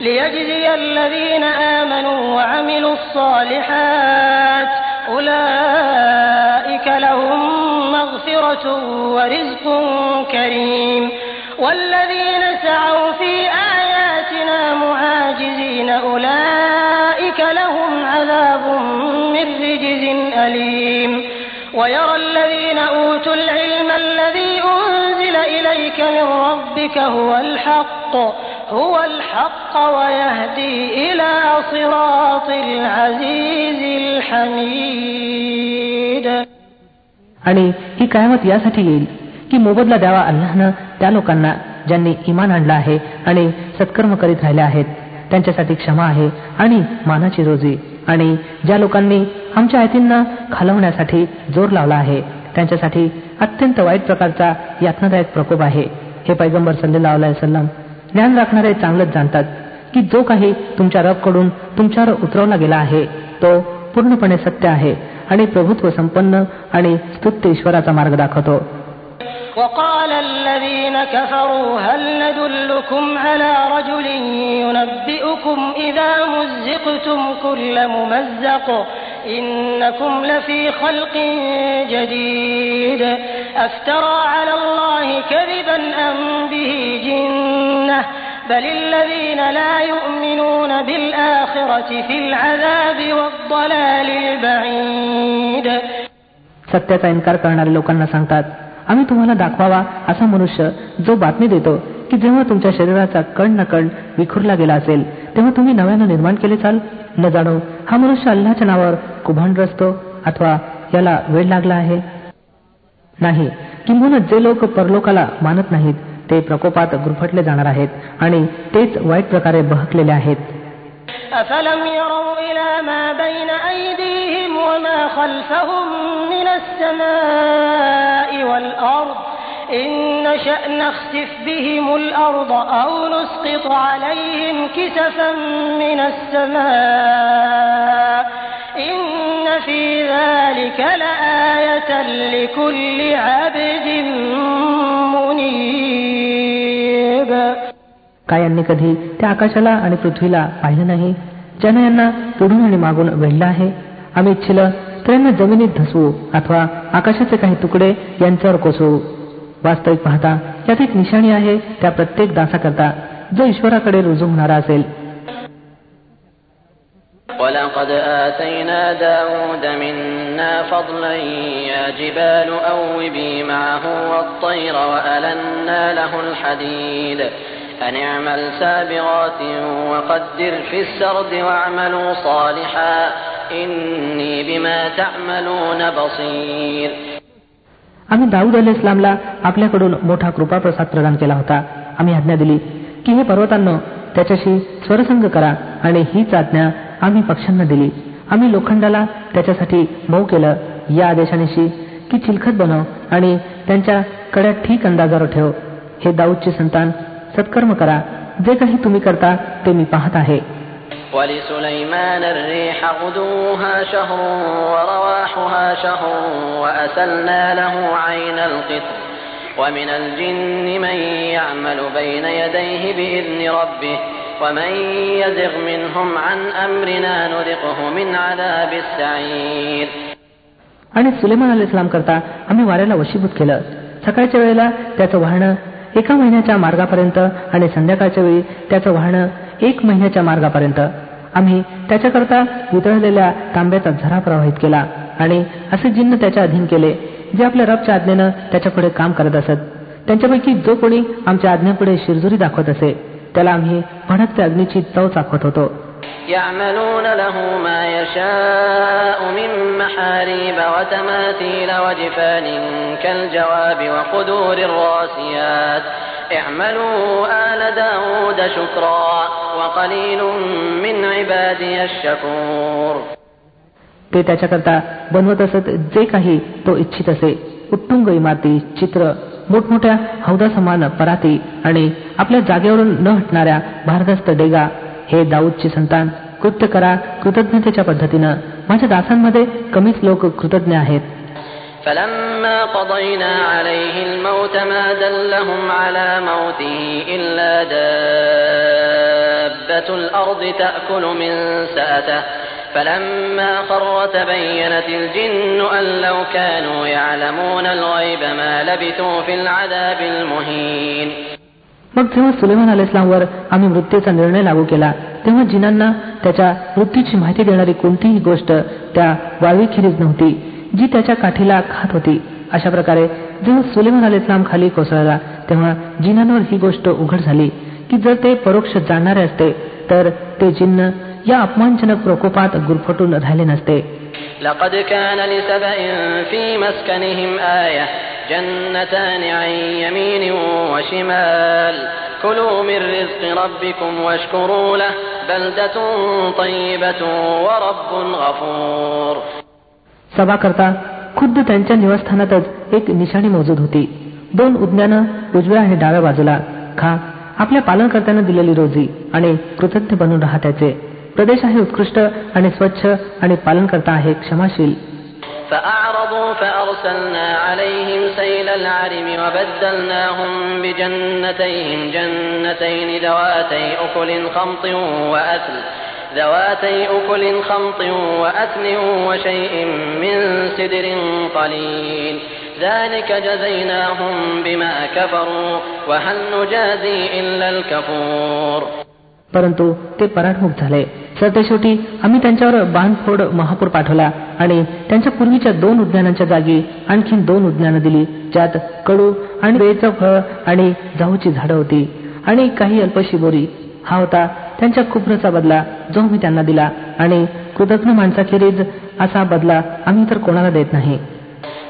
ليجزي الذين آمنوا وعملوا الصالحات أولئك لهم مغفرة ورزق كريم والذين سعوا في آياتنا معاجزين أولئك لهم عذاب من رجز أليم ويرى الذين أوتوا العلم الذي أنزل إليك من ربك هو الحق هو الحق ويهدي إلى صراط العزيز الحميد आणि ही कायमत यासाठी येईल की मोबदला द्यावा अल्लाहनं त्या लोकांना ज्यांनी इमान आणलं आहे आणि सत्कर्म करीत राहिले आहेत त्यांच्यासाठी क्षमा आहे आणि मानाची रोजी आणि ज्या लोकांनी आमच्या आयतींना खालवण्यासाठी जोर लावला आहे त्यांच्यासाठी अत्यंत वाईट प्रकारचा यातनादायक प्रकोप आहे हे पैगंबर सल्लेला सल्लम ज्ञान राखणारे चांगलंच जाणतात की जो काही तुमच्या रबकडून तुमच्यावर उतरवला गेला आहे तो पूर्णपणे सत्य आहे आणि प्रभुत्व संपन्न आणि स्तुत्य ईश्वराचा मार्ग दाखवतो وقال الذين كفروا هل ندلكم على رجل ينبئكم إذا مزقتم كل ممزق إنكم لفي خلق جديد أفترى على الله كذبا أم به جنة بل الذين لا يؤمنون بالآخرة في العذاب والضلال البعيد सत्याचा इन्कार करणारे लोकांना सांगतात आम्ही तुम्हाला दाखवावा असा मनुष्य जो बातमी देतो की जेव्हा तुमच्या शरीराचा कण न कण विखुरला गेला असेल तेव्हा तुम्ही नव्यानं निर्माण केले चाल न जाणो हा मनुष्य अल्लाच्या नावावर कुभांड रचतो अथवा याला वेळ लागला आहे नाही किंबहुना जे लोक परलोकाला मानत नाहीत ते प्रकोपात गुरफटले जाणार आहेत आणि तेच वाईट प्रकारे बहकलेले आहेत أفلم يروا إلى ما بين أيديهم وما خلفهم من السماء والأرض إن نشأ نخسف بهم الأرض أو نسقط عليهم كسفا من السماء إن في ذلك لآية لكل عبد منيب काय यांनी कधी त्या आकाशाला आणि पृथ्वीला पाहिलं नाही ज्यानं यांना पुढून आणि मागून वेढलं आहे आम्ही इच्छिलं तर यांना जमिनीत धसवू अथवा आकाशाचे काही तुकडे यांच्यावर कोसळू वास्तविक पाहता यात एक निशाणी आहे त्या प्रत्येक दासाकरता जो ईश्वराकडे रुजू होणारा असेल ولقد آتينا داود منا فضلا يا جبال أوبي معه والطير وألنا له الحديد أن اعمل سابغات وقدر في السرد واعملوا صالحا إني بما تعملون بصير आम्ही दाऊद अली इस्लामला आपल्याकडून मोठा कृपाप्रसाद प्रदान केला होता आम्ही आज्ञा दिली की हे पर्वतांनो त्याच्याशी स्वरसंग करा आणि हीच आज्ञा आम्ही पक्ष्यांना दिली आम्ही लोखंडाला त्याच्यासाठी मऊ केलं या आदेशानिशी की चिलखत बनव आणि त्यांच्या कड्या ठीक अंदाजावर ठेव हे दाऊदचे संतान सत्कर्म करा जे काही तुम्ही करता ते मी पाहत आहे ولسليمان الريح غدوها شهر ورواحها شهر وأسلنا له عين القطر ومن الجن من يعمل بين يديه بإذن ربه ومن يزغ منهم عن أمرنا نذقه من عذاب السعير आणि सुलेमान अल इस्लाम करता आम्ही वाऱ्याला वशीभूत केलं सकाळच्या वेळेला त्याचं वाहनं एका महिन्याच्या मार्गापर्यंत आणि संध्याकाळच्या वेळी त्याचं वाहनं एक महिन्याच्या मार्गापर्यंत आम्ही त्याच्याकरता वितळलेल्या तांब्याचा झरा प्रवाहित केला आणि असे जिन्न त्याच्या अधीन केले जे आपल्या रबच्या आज्ञेनं त्याच्यापुढे काम करत असत त्यांच्यापैकी जो कोणी आमच्या आज्ञेपुढे शिरजुरी दाखवत असे त्याला आम्ही भडकत्या अग्नीची चव चाखवत होतो يعملون له ما يشاء من محاريب وتماثيل وجفان كالجواب وقدور الراسيات اعملوا آل داود شكرا وقليل من عبادي الشكور ते त्याच्याकरता बनवत असत जे काही तो इच्छित असे उत्तुंग इमारती चित्र मोठमोठ्या हौदासमान पराती आणि आपल्या जागेवरून न हटणाऱ्या भारदस्त डेगा हे दाऊदची संतान कृत्य करा कृतज्ञतेच्या पद्धतीनं माझ्या दासांमध्ये कमीच लोक कृतज्ञ आहेत فلما قضينا عليه الموت ما دلهم على موته إلا دابة دابة الأرض تأكل من سأته فلما خر تبينت الجن أن لو كانوا يعلمون الغيب ما لبثوا في العذاب المهين मग जेव्हा सुलेमान अल इस्लामवर आम्ही मृत्यूचा निर्णय लागू केला तेव्हा जिनांना त्याच्या मृत्यूची माहिती देणारी कोणतीही गोष्ट त्या वाळवीखेरीज नव्हती जी त्याच्या काठीला खात होती अशा प्रकारे जेव्हा सुलेमान अल इस्लाम खाली कोसळला तेव्हा जिनांवर ही गोष्ट उघड झाली की जर ते परोक्ष जाणणारे असते तर ते जिन्न या अपमानजनक प्रकोपात गुरफटून राहिले नसते لقد كان لسبأ في مسكنهم آية جنتان عن يمين وشمال كلوا من رزق ربكم واشكروا له بلدة طيبة ورب غفور सभा करता खुद्द त्यांच्या निवासस्थानातच एक निशाणी मौजूद होती दोन उद्यानं उजव्या आणि डाव्या बाजूला खा आपल्या पालनकर्त्यांना दिलेली रोजी आणि कृतज्ञ बनून राहा त्याचे प्रदेश आहे उत्कृष्ट आणि स्वच्छ आणि पालनकर्ता आहे क्षमाशील فأعرضوا فأرسلنا عليهم سيل العرم وبدلناهم بجنتيهم جنتين ذواتي أكل خمط وأثل ذواتي أكل خمط وأثل وشيء من سدر قليل ذلك جزيناهم بما كفروا وهل نجازي إلا الكفور परंतु ते पराठमूक झाले. सरतेशेवटी आम्ही त्यांच्यावर बाणफोड महापूर पाठवला आणि त्यांच्या पूर्वीच्या दोन उद्यानांच्या जागी आणखीन दोन उद्यानं दिली ज्यात कडू आणि बेचं फळ आणि जाऊची झाडं होती आणि काही अल्पशी बोरी. हा होता त्यांच्या कुप्रचा बदला जो मी त्यांना दिला आणि कृतज्ञ माणसाखेरीज असा बदला आम्ही तर कोणाला देत नाही.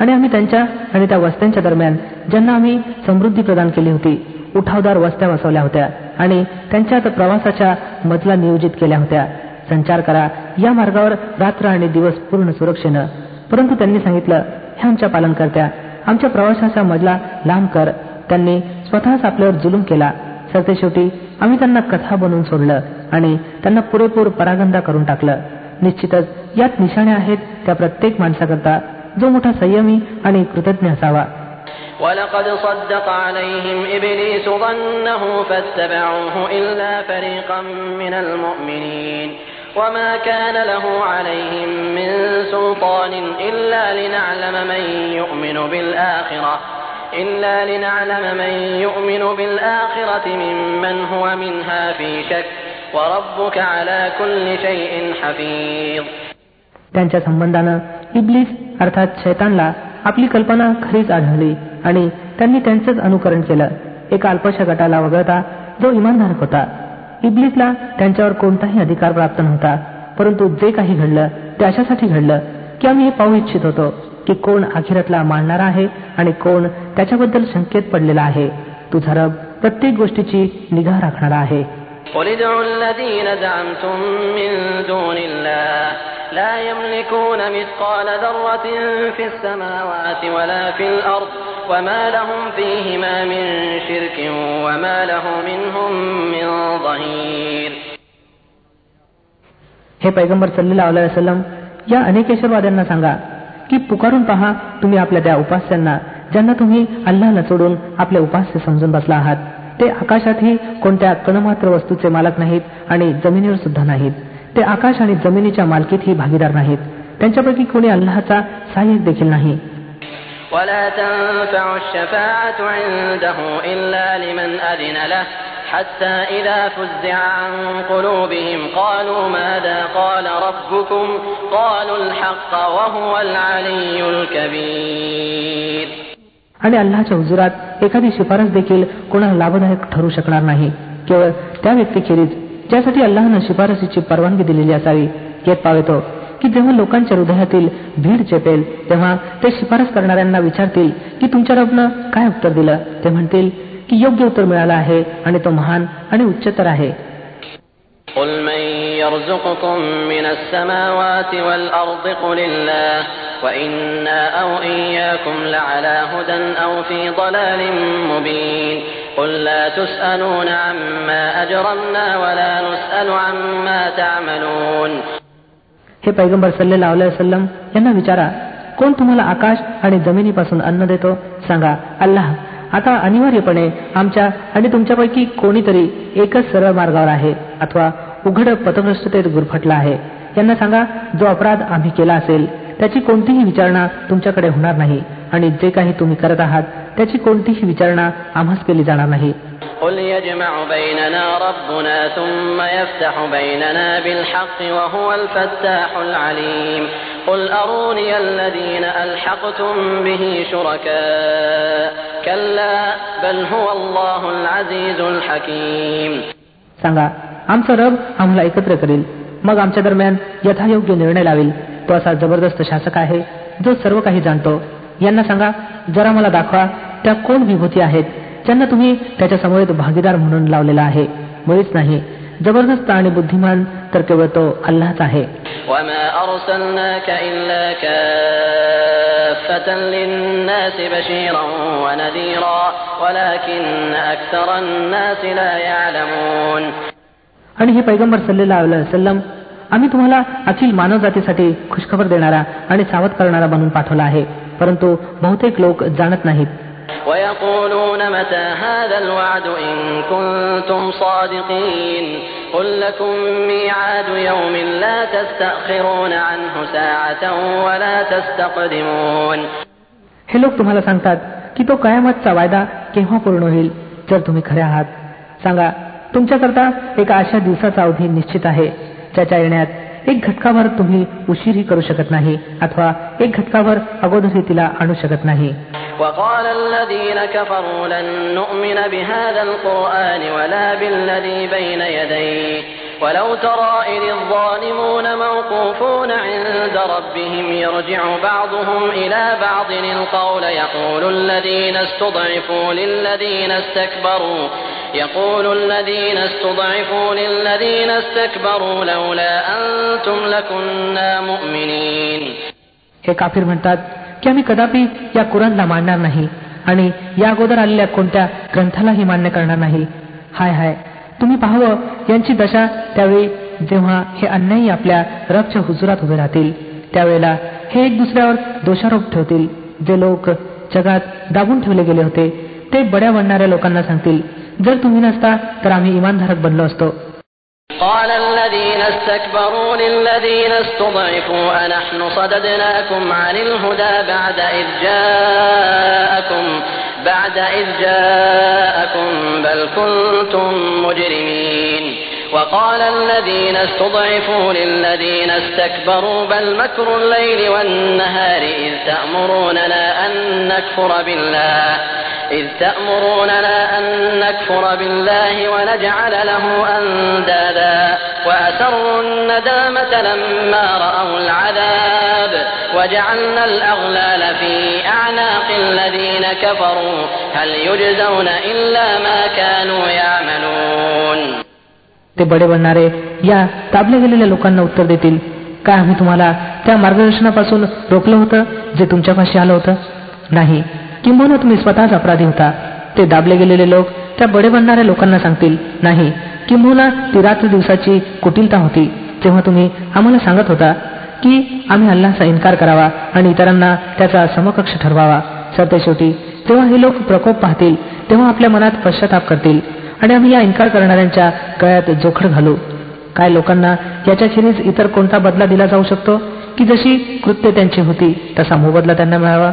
आणि आम्ही त्यांच्या आणि त्या वस्त्यांच्या दरम्यान ज्यांना आम्ही समृद्धी प्रदान केली होती उठावदार वस्त्या बसवल्या होत्या आणि त्यांच्यात प्रवासाच्या मजला नियोजित केल्या होत्या. संचार करा या मार्गावर रात्र आणि दिवस पूर्ण सुरक्षेनं. परंतु त्यांनी सांगितलं हे आमच्या पालनकर्त्या आमच्या प्रवासाचा मजला लांब कर. त्यांनी स्वतःच आपल्यावर जुलूम केला. सरते शेवटी आम्ही त्यांना कथा बनवून सोडलं आणि त्यांना पुरेपूर परागंदा करून टाकलं. निश्चितच यात निशाणे आहेत त्या प्रत्येक माणसाकरता. जो मोठा संयमी आणि कृतज्ञ असावा ولقد صدق عليهم إبليس ظنه فاتبعوه إلا فريقا من المؤمنين وما كان له عليهم من سلطان إلا لنعلم من يؤمن بالآخرة إلا لنعلم من يؤمن بالآخرة ممن هو منها في شك وربك على كل شيء حفيظ त्यांच्या संबंधानं इब्लिस अर्थात शैतानला आपली कल्पना खरीच आढळली आणि त्यांनी त्यांचंच अनुकरण केलं. एका अल्पशा गटाला वगळता जो इमानधारक होता. इब्लिसला त्यांच्यावर कोणताही अधिकार प्राप्त नव्हता परंतु जे काही घडलं ते अशासाठी घडलं की आम्ही हे पाहू इच्छित होतो की कोण अखिरतला मानणारा आहे आणि कोण त्याच्याबद्दल शंकेत पडलेला आहे. तुझा रब प्रत्येक गोष्टीची निगा राखणारा आहे. قل ادعوا الذين زعمتم من دون الله لا يملكون مثقال ذرة في السماوات ولا في الأرض وما لهم فيهما من شرك وما له منهم من ظهير हे पैगंबर सल्लेला वसलम या अनेकेश्वरवाद्यांना सांगा की पुकारून पहा तुम्ही आपल्या त्या उपास्यांना ज्यांना तुम्ही अल्लाला सोडून आपले उपास्य समजून बसला आहात ते आकाशातही कोणत्या कणमात्र वस्तूचे मालक नाहीत आणि जमिनीवर सुद्धा नाहीत ते आकाश आणि जमिनीच्या मालकीतही भागीदार नाहीत त्यांच्यापैकी कोणी अल्लाचा सहाय्यक देखील नाही ولا تنفع الشفاعة عنده إلا لمن أذن له حتى إذا فزع عن قلوبهم قالوا ماذا قال ربكم قالوا الحق وهو العلي الكبير आणि अल्लाच्या हुजुरात एखादी शिफारस देखील कोणाला लाभदायक ठरू शकणार नाही केवळ त्या व्यक्तीखेरीज ज्यासाठी अल्लानं शिफारसीची परवानगी दिलेली असावी येत पावेतो की जेव्हा लोकांच्या हृदयातील भीड चेपेल तेव्हा ते शिफारस करणाऱ्यांना विचारतील की तुमच्या रबनं काय उत्तर दिलं ते म्हणतील की योग्य उत्तर मिळालं आहे आणि तो महान आणि उच्चतर आहे قل من يرزقكم من السماوات والأرض قل الله وإنا أو إياكم لعلى هدى أو في ضلال مبين قل لا تسألون عما أجرمنا ولا نسأل عما تعملون हे पैगंबर सल्लेला वसलम यांना विचारा कोण तुम्हाला आकाश आणि जमिनीपासून अन्न देतो सांगा अल्लाह आता अनिवार्यपणे आमच्या आणि तुमच्यापैकी कोणीतरी एकच सरळ मार्गावर आहे अथवा उघड पथभ्रष्टतेत गुरफटला आहे यांना सांगा जो अपराध आम्ही केला असेल त्याची कोणतीही विचारणा तुमच्याकडे होणार नाही आणि जे काही तुम्ही करत आहात त्याची कोणतीही विचारणा आम्हाच केली जाणार नाही قل يجمع بيننا ربنا ثم يفتح بيننا بالحق وهو الفتاح العليم قل أروني الذين ألحقتم به شركاء كلا بل هو الله العزيز الحكيم सांगा आमचा रब आम्हाला एकत्र करेल मग आमच्या दरम्यान यथायोग्य निर्णय लावेल तो असा जबरदस्त शासक आहे जो सर्व काही जाणतो. यांना सांगा जरा मला दाखवा त्या कोण विभूती आहेत? त्यांना तुम्ही त्याच्या समवेत भागीदार म्हणून लावलेला आहे. मुळीच नाही. जबरदस्त आणि बुद्धिमान तर केवळ तो अल्लाच आहे. आणि हे पैगंबर सल्ले सल्लम आम्ही तुम्हाला अखिल मानव जातीसाठी खुशखबर देणारा आणि सावध करणारा बनवून पाठवला आहे परंतु बहुतेक लोक जाणत नाहीत ويقولون متى هذا الوعد إن كنتم صادقين قل لكم ميعاد يوم لا تستأخرون عنه ساعة ولا تستقدمون हे लोक तुम्हाला सांगतात की तो कयामतचा वायदा केव्हा पूर्ण होईल जर तुम्ही खरे आहात सांगा तुमच्याकरता एका अशा दिवसाचा अवधी निश्चित आहे ज्याच्या येण्यात एक घटकाभर तुम्ही उशीरही करू शकत नाही अथवा एक घटकाभर अगोदरही तिला आणू शकत नाही وقال الذين كفروا لن نؤمن بهذا القرآن ولا بالذي بين يديه ولو ترى إذ الظالمون موقوفون عند ربهم يرجع بعضهم إلى بعض القول يقول الذين استضعفوا للذين استكبروا يقول الذين استضعفوا للذين استكبروا لولا أنتم لكنا مؤمنين हे काफीर म्हणतात की आम्ही कदापि या कुरानला मानणार नाही आणि या अगोदर आलेल्या कोणत्या ग्रंथालाही मान्य करणार नाही हाय हाय तुम्ही पाहावं यांची दशा त्यावेळी जेव्हा हे अन्यायी आपल्या रबच्या हुजुरात उभे राहतील त्यावेळेला हे एक दुसऱ्यावर दोषारोप ठेवतील जे लोक जगात दाबून ठेवले गेले होते ते बड्या बनणाऱ्या लोकांना सांगतील जर तुम्ही नसता तर आम्ही इमानधारक बनलो असतो قال الذين استكبروا للذين استضعفوا أنحن صددناكم عن الهدى بعد إذ جاءكم بعد إذ جاءكم بل كنتم مجرمين وقال الذين استضعفوا للذين استكبروا بل مكر الليل والنهار إذ تأمروننا أن نكفر بالله إذ تأمروننا أن نكفر بالله ونجعل له أندادا وأسروا الندامة لما رأوا العذاب وجعلنا الأغلال في أعناق الذين كفروا هل يجزون إلا ما كانوا يعملون ते बडे बनणारे या दाबल्या गेलेल्या लोकांना उत्तर देतील काय आम्ही तुम्हाला त्या मार्गदर्शनापासून रोखलं होतं जे तुमच्यापाशी आलं होतं नाही किंबहुना तुम्ही स्वतःच अपराधी होता ते दाबले गेलेले लोक त्या बडे बनणाऱ्या लोकांना सांगतील नाही किंबहुना ती रात्र दिवसाची कुटिलता होती. जेव्हा तुम्ही आम्हाला सांगत होता की आम्ही अल्लाचा इन्कार करावा आणि इतरांना त्याचा समकक्ष ठरवावा. सरतेशेवटी जेव्हा हे लोक प्रकोप पाहतील तेव्हा आपल्या मनात पश्चाताप करतील आणि आम्ही या इन्कार करणाऱ्यांच्या गळ्यात जोखड घालू. काय लोकांना याच्याखेरीज इतर कोणता बदला दिला जाऊ शकतो? की जशी कृत्य त्यांची होती तसा मोबदला त्यांना मिळावा?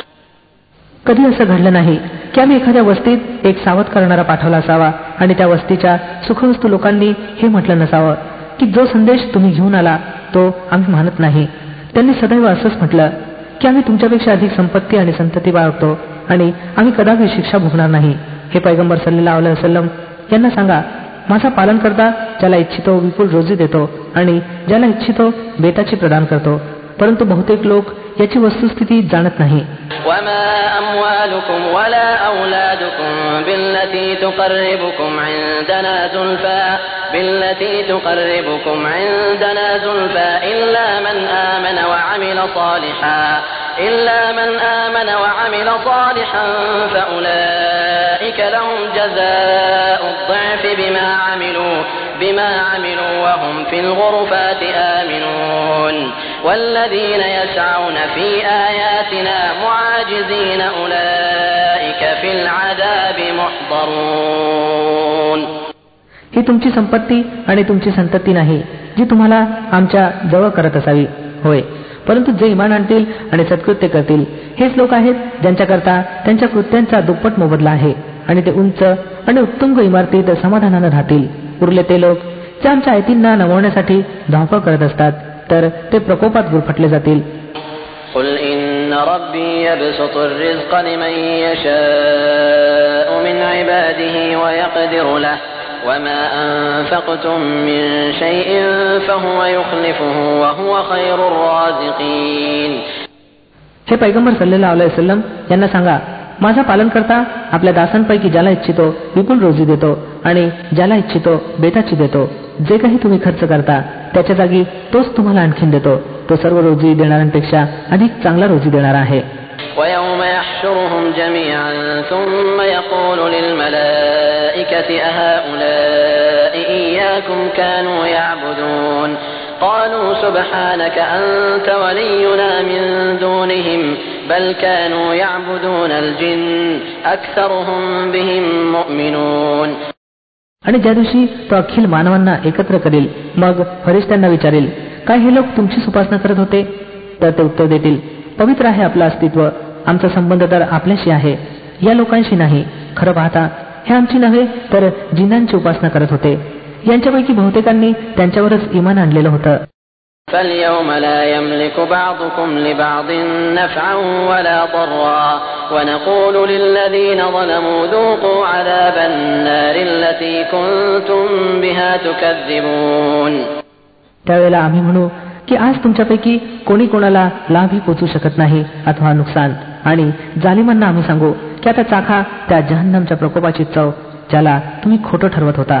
कधी असं घडलं नाही की आम्ही एखाद्या वस्तीत एक सावध करणारा पाठवला असावा आणि त्या वस्तीच्या सुखवस्तू लोकांनी हे म्हटलं नसावं की जो संदेश तुम्ही घेऊन आला तो आम्ही मानत नाही. त्यांनी सदैव असंच म्हटलं की आम्ही तुमच्यापेक्षा अधिक संपत्ती आणि संतती बाळगतो आणि आम्ही कदापि शिक्षा भोगणार नाही. हे पैगंबर सल्लेला वसलम यांना सांगा माझा पालन करता ज्याला इच्छितो विपुल रोजी देतो आणि ज्याला इच्छितो बेताची प्रदान करतो परंतु बहुतेक लोक याची वस्तुस्थिती जाणत नाही وما أموالكم ولا أولادكم بالتي تقربكم عندنا زلفى بالتي تقربكم عندنا زلفى إلا من آمن وعمل صالحا إلا من آمن وعمل صالحا فأولئك لهم جزاء الضعف بما عملوا بما عملوا وهم في الغرفات آمنون والذين يسعون في آياتنا معاجزين أولئك في العذاب محضرون ही तुमची संपत्ती आणि तुमची संतती नाही जी तुम्हाला आमच्या जवळ करत असावी होय परंतु जे इमान आणतील आणि सत्कृत्य करतील हेच लोक आहेत ज्यांच्याकरता त्यांच्या कृत्यांचा दुप्पट मोबदला आहे आणि ते उंच आणि उत्तुंग इमारतीत समाधानानं राहतील उरले ते लोक जे आमच्या आयतींना नमवण्यासाठी धावपळ करत असतात तर ते प्रकोपात गुरफटले जातील قل إن ربي يبسط الرزق لمن يشاء من عباده ويقدر له وما أنفقتم من شيء فهو يخلفه وهو خير الرازقين हे पैगंबर सल्लेला वसलम यांना सांगा माझा पालन करता आपल्या दासांपैकी ज्याला इच्छितो विपुल रोजी देतो आणि ज्याला इच्छितो बेताची देतो जे काही तुम्ही खर्च करता त्याच्या जागी तोच तुम्हाला आणखीन देतो तो सर्व रोजी देणाऱ्यांपेक्षा अधिक चांगला रोजी देणारा आहे ويوم يحشرهم جميعا ثم يقول للملائكة أهؤلاء إياكم كانوا يعبدون قالوا سبحانك أنت ولينا من دونهم بل كانوا يعبدون الجن أكثرهم بهم مؤمنون आणि ज्या दिवशी तो अखिल मानवांना एकत्र करेल मग फरिश्त्यांना विचारेल काय हे लोक तुमची उपासना करत होते? तर ते उत्तर देतील पवित्र आहे आपलं अस्तित्व आमचा संबंध तर आपल्याशी आहे या लोकांशी नाही. खरं पाहता हे आमची नव्हे तर जिनांची उपासना करत होते. यांच्यापैकी बहुतेकांनी त्यांच्यावरच इमान आणलेलं होतं. فاليوم لا يملك بعضكم لبعض نفعا ولا ضرا ونقول للذين ظلموا ذوقوا عذاب النار التي كنتم بها تكذبون त्यावेळेला आम्ही म्हणू की आज तुमच्यापैकी कोणी कोणाला लाभही पोचू शकत नाही अथवा नुकसान आणि जालिमांना आम्ही सांगू की आता चाखा त्या जहन्नमच्या प्रकोपाची चव ज्याला तुम्ही खोटं ठरवत होता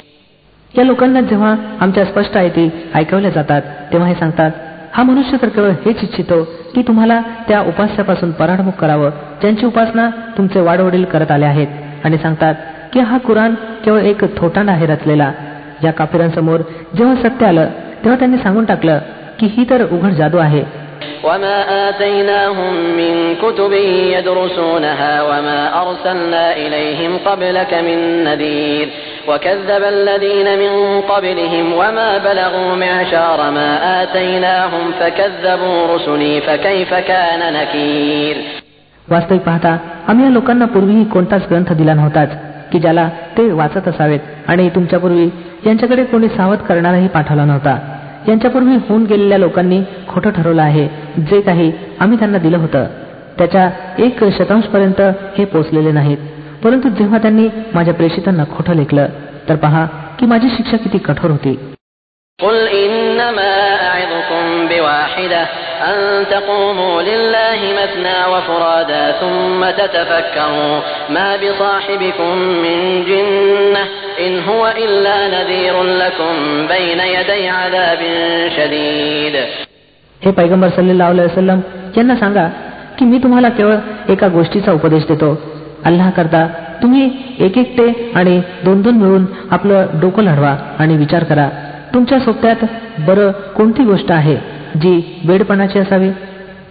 या लोकांना जेव्हा आमच्या स्पष्ट आयती ऐकवल्या जातात तेव्हा हे सांगतात हा मनुष्य तर केवळ हेच इच्छितो की तुम्हाला त्या उपास्यापासून पराडमुख करावं ज्यांची उपासना तुमचे वाडवडील करत आले आहेत आणि सांगतात की हा कुराण केवळ एक थोटांड आहे रचलेला या काफिरांसमोर जेव्हा सत्य आलं तेव्हा त्यांनी सांगून टाकलं की ही तर उघड जादू आहे وما آتيناهم من كتب يدرسونها وما أرسلنا إليهم قبلك من نذير وكذب الذين من قبلهم وما بلغوا معشار ما آتيناهم فكذبوا رسلي فكيف كان نكير वास्तविक पाहता आम्ही या लोकांना पूर्वीही कोणताच ग्रंथ दिला नव्हताच की ज्याला ते वाचत असावेत आणि तुमच्यापूर्वी यांच्याकडे कोणी सावध करणाराही पाठवला नव्हता यांच्यापूर्वी होऊन गेलेल्या लोकांनी खोटं ठरवलं आहे जे काही आम्ही त्यांना दिलं होतं त्याच्या एक शतांशपर्यंत हे पोचलेले नाहीत परंतु जेव्हा त्यांनी माझ्या प्रेषितांना खोटं लेखलं तर पहा की माझी शिक्षा किती कठोर होती قل إنما أعظكم بواحدة أن تقوموا لله مثنى وفرادا ثم تتفكروا ما بصاحبكم من جنة إن هو إلا نذير لكم بين يدي عذاب شديد हे पैगंबर सल्लेला वसलम यांना सांगा की मी तुम्हाला केवळ एका गोष्टीचा उपदेश देतो अल्लाह करता तुम्ही एक एकटे आणि दोन दोन मिळून आपलं डोकं लढवा आणि विचार करा तुमच्या सोबत्यात बरं कोणती गोष्ट आहे जी वेडपणाची असावी?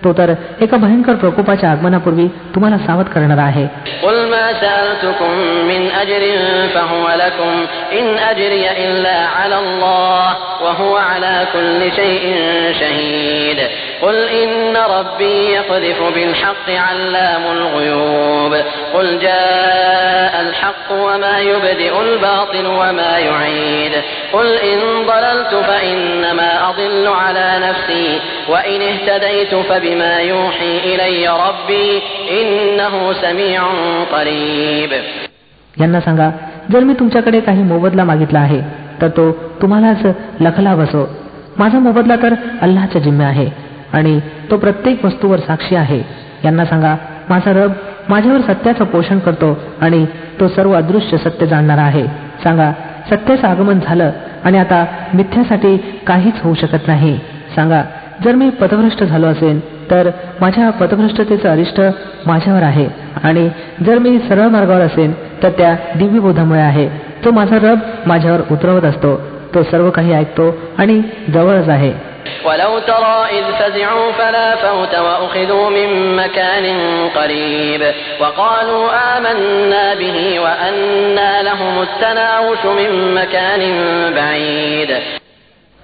तो तर एका भयंकर प्रकोपाच्या आगमनापूर्वी तुम्हाला सावध करणार आहे. قل ما سألتكم من أجر فهو لكم إن أجري إلا على الله وهو على كل شيء شهيد قل إن ربي يقذف بالحق علام الغيوب قل جاء الحق وما يبدئ الباطل وما يعيد قل إن ضللت فإنما أضل على نفسي وإن اهتديت فبما يوحي إلي ربي إنه سميع قريب यांना सांगा जर मी तुमच्याकडे काही मोबदला मागितला आहे तर तो तुम्हालाच लखला बसो माझा मोबदला तर अल्लाच्या जिम्मे आहे आणि तो प्रत्येक वस्तूवर साक्षी आहे. यांना सांगा माझा रब माझ्यावर सत्याचं पोषण करतो आणि तो सर्व अदृश्य सत्य जाणणारा आहे. सांगा सत्याचं आगमन झालं आणि आता मिथ्यासाठी काहीच होऊ शकत नाही. सांगा जर मी पथभ्रष्ट झालो असेल तर माझ्या पथभ्रष्टतेचं अरिष्ट माझ्यावर आहे. आणि जर मी सरळ मार्गावर असेल तर त्या दिव्यबोधामुळे आहे. तो माझा रब माझ्यावर उतरवत असतो. तो सर्व काही ऐकतो आणि जवळच आहे. ولو ترى إذ فزعوا فلا فوت وأخذوا من مكان قريب وقالوا آمنا به وأنا لهم التناوش من مكان بعيد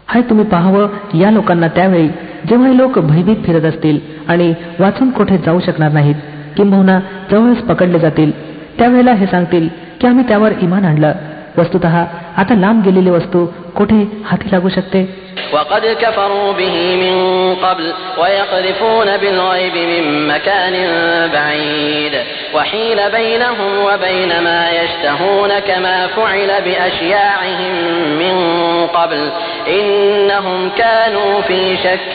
हाय तुम्ही पाहावं या लोकांना त्यावेळी जेव्हा हे लोक भयभीत फिरत असतील आणि वाचून कोठे जाऊ शकणार नाहीत किंबहुना जवळच पकडले जातील त्यावेळेला हे सांगतील की आम्ही त्यावर इमान आणलं वस्तुत आता लांब गेलेली वस्तू कोठे हाती लागू शकते وقد كفروا به من قبل ويقذفون بالغيب من مكان بعيد وحيل بينهم وبين ما يشتهون كما فعل بأشياعهم من قبل إنهم كانوا في شك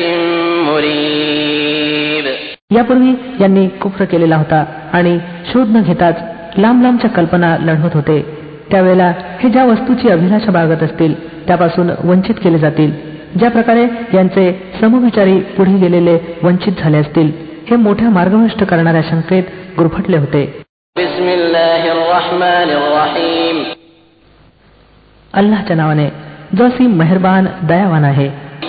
مريب यापूर्वी यांनी कुफ्र केलेला होता आणि शोध न घेताच लांब लांबच्या कल्पना लढवत होते त्यावेळेला हे ज्या वस्तूची अभिलाषा बाळगत असतील त्यापासून वंचित केले जातील. ज्या प्रकारे यांचे समविचारी पुढे गेलेले वंचित झाले असतील हे मोठ्या मार्गभ्रष्ट करणाऱ्या शंकेत गुरफटले होते. अल्लाच्या नावाने जो सी मेहरबान दयावान आहे.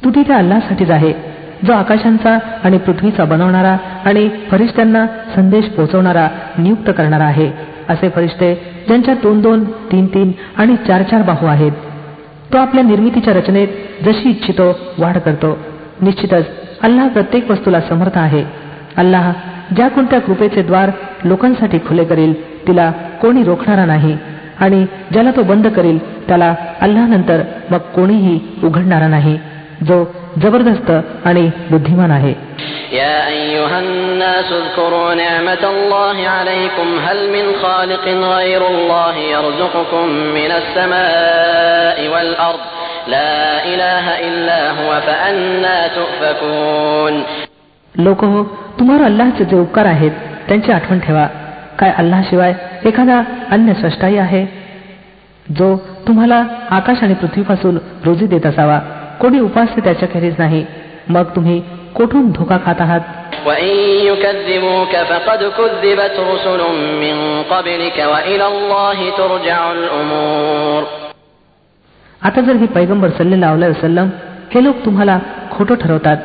स्तुती त्या अल्लासाठीच आहे जो आकाशांचा आणि पृथ्वीचा बनवणारा आणि फरिश्त्यांना संदेश पोहोचवणारा नियुक्त करणारा आहे असे फरिश्ते ज्यांच्या दोन दोन तीन तीन आणि चार चार बाहू आहेत. तो आपल्या निर्मितीच्या रचनेत जशी इच्छितो वाढ करतो. निश्चितच अल्लाह प्रत्येक वस्तूला समर्थ आहे. अल्लाह ज्या कोणत्या कृपेचे द्वार लोकांसाठी खुले करील तिला कोणी रोखणारा नाही आणि ज्याला तो बंद करील त्याला अल्लानंतर मग कोणीही उघडणारा नाही. जो जबरदस्त आणि बुद्धिमान आहे. लोक हो तुम्हाला अल्लाहचे जे उपकार आहेत त्यांची आठवण ठेवा. काय अल्लाशिवाय एखादा अन्य स्रष्टाही आहे? जो तुम्हाला आकाश आणि पृथ्वीपासून रोजी देत असावा. कोणी उपासने त्याच्या खेरीज नाही. मग तुम्ही कोठून धोका खात आहात? आता जर हे पैगंबर सल्लेला सल्लम हे लोक तुम्हाला खोटं ठरवतात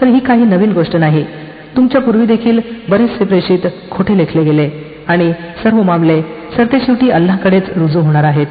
तर ही काही नवीन गोष्ट नाही. तुमच्या पूर्वी देखील बरेचसे प्रेषित खोटे लेखले गेले आणि सर्व मामले सरतेशेवटी अल्लाकडेच रुजू होणार आहेत.